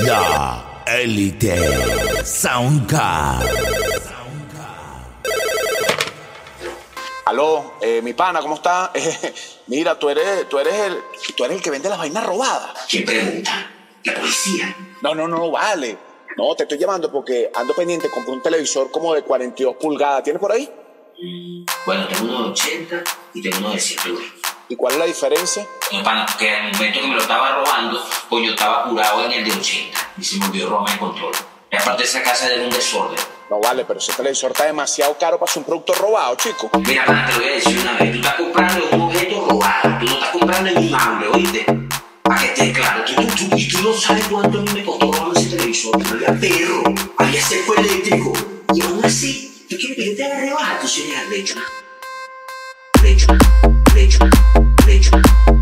La Elite Soundcard. Aló, eh, mi pana, ¿cómo está? Eh, mira, tú eres, tú eres el, tú eres el que vende las vainas robadas. ¿Quién pregunta? La policía. No, no, no, vale. No, te estoy llamando porque ando pendiente, compré un televisor como de 42 pulgadas. ¿Tienes por ahí? Bueno, tengo uno de 80 y tengo uno de 100 euros. ¿Y cuál es la diferencia? No, pana, porque al momento que me lo estaba robando, pues yo estaba apurado en el de 80 y se me olvidó robarme el control. Y aparte esa casa era un desorden. No vale, pero ese televisor está demasiado caro para ser un producto robado, chico. Mira, pana, te lo voy a decir una vez. Tú estás comprando un objeto robado. Tú no estás comprando en un ¿oíste? Para que esté claro. Tú, tú, tú- y tú no sabes cuánto a mí me costó robarme ese televisor. No había perro. Había seco eléctrico. Y aún así, ¿tú quieres que yo te haga rebaja? Tú. Lecho. Lecho. Lecho. Tú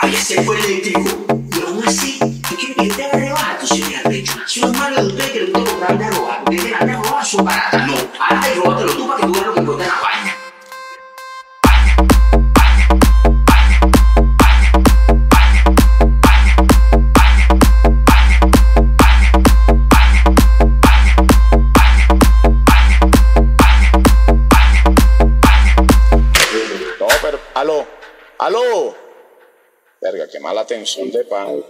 había perro. Había seco eléctrico. Y aún así, ¿tú quieres que yo te haga rebaja? Tú sí me has hecho. Si no es malo de ustedes que le gusta comprar de robar. Porque es que las de robar son baratas. No. Anda y róbatelo tú para que tú veas lo que cuesta la vaina. Pero, aló, aló. Verga, qué mala atención de pan.